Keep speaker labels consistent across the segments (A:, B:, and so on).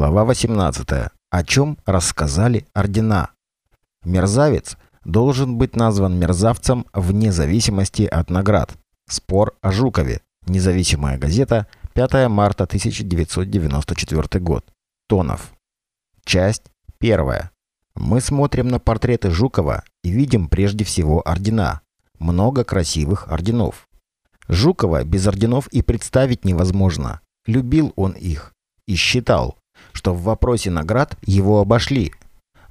A: Глава 18. О чем рассказали ордена. Мерзавец должен быть назван мерзавцем вне зависимости от наград. Спор о Жукове. Независимая газета. 5 марта 1994 год. Тонов. Часть первая. Мы смотрим на портреты Жукова и видим прежде всего ордена. Много красивых орденов. Жукова без орденов и представить невозможно. Любил он их и считал, что в вопросе наград его обошли.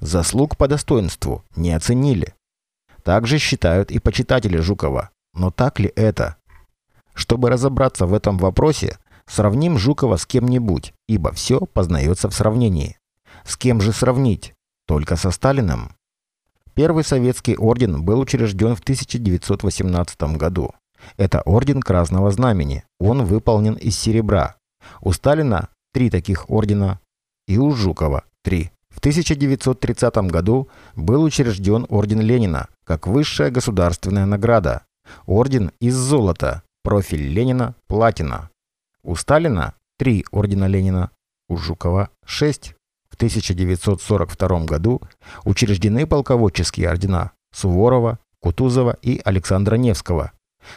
A: Заслуг по достоинству не оценили. Также считают и почитатели Жукова. Но так ли это? Чтобы разобраться в этом вопросе, сравним Жукова с кем-нибудь, ибо все познается в сравнении. С кем же сравнить? Только со Сталиным. Первый советский орден был учрежден в 1918 году. Это орден Красного Знамени. Он выполнен из серебра. У Сталина три таких ордена и у Жукова – три. В 1930 году был учрежден Орден Ленина как высшая государственная награда. Орден из золота, профиль Ленина – платина. У Сталина – три Ордена Ленина, у Жукова – шесть. В 1942 году учреждены полководческие ордена Суворова, Кутузова и Александра Невского.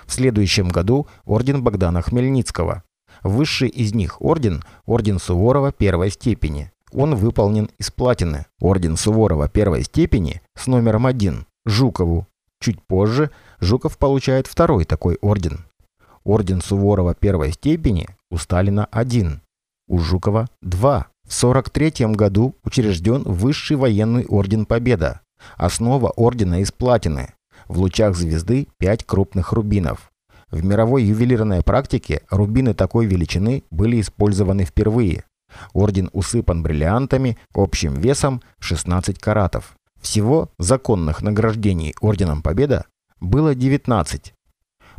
A: В следующем году орден Богдана Хмельницкого. Высший из них орден – орден Суворова первой степени. Он выполнен из платины. Орден Суворова первой степени с номером один – Жукову. Чуть позже Жуков получает второй такой орден. Орден Суворова первой степени у Сталина один, у Жукова два. В 43 году учрежден Высший военный орден Победа. Основа ордена из платины. В лучах звезды пять крупных рубинов. В мировой ювелирной практике рубины такой величины были использованы впервые. Орден усыпан бриллиантами общим весом 16 каратов. Всего законных награждений Орденом Победа было 19.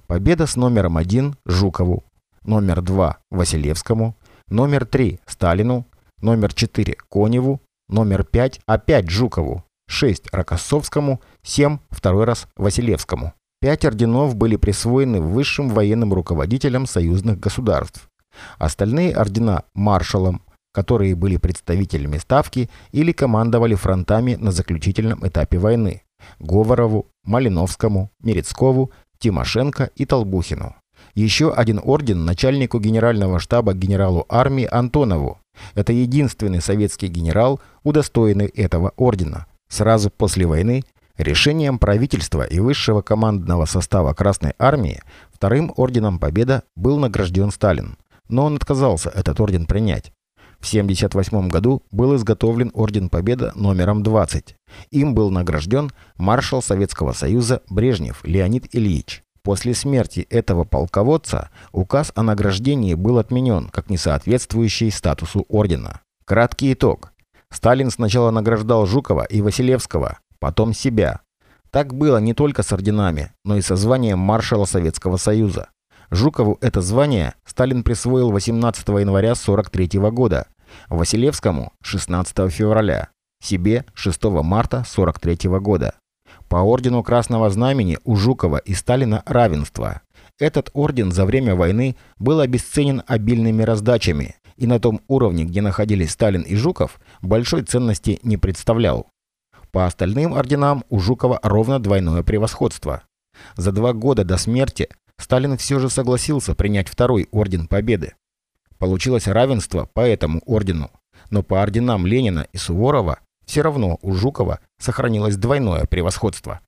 A: Победа с номером 1 Жукову, номер 2 Василевскому, номер 3 Сталину, номер 4 Коневу, номер 5 опять Жукову, 6 Рокоссовскому, 7 второй раз Василевскому. Пять орденов были присвоены высшим военным руководителям союзных государств. Остальные ордена – маршалам, которые были представителями Ставки или командовали фронтами на заключительном этапе войны – Говорову, Малиновскому, Мерецкову, Тимошенко и Толбухину. Еще один орден начальнику генерального штаба генералу армии Антонову. Это единственный советский генерал, удостоенный этого ордена. Сразу после войны Решением правительства и высшего командного состава Красной Армии вторым орденом Победа был награжден Сталин, но он отказался этот орден принять. В 1978 году был изготовлен Орден Победа номером 20. Им был награжден маршал Советского Союза Брежнев Леонид Ильич. После смерти этого полководца указ о награждении был отменен, как несоответствующий статусу ордена. Краткий итог. Сталин сначала награждал Жукова и Василевского, потом себя. Так было не только с орденами, но и со званием маршала Советского Союза. Жукову это звание Сталин присвоил 18 января 1943 года, Василевскому – 16 февраля, себе – 6 марта 1943 года. По ордену Красного Знамени у Жукова и Сталина равенство. Этот орден за время войны был обесценен обильными раздачами, и на том уровне, где находились Сталин и Жуков, большой ценности не представлял. По остальным орденам у Жукова ровно двойное превосходство. За два года до смерти Сталин все же согласился принять второй орден Победы. Получилось равенство по этому ордену, но по орденам Ленина и Суворова все равно у Жукова сохранилось двойное превосходство.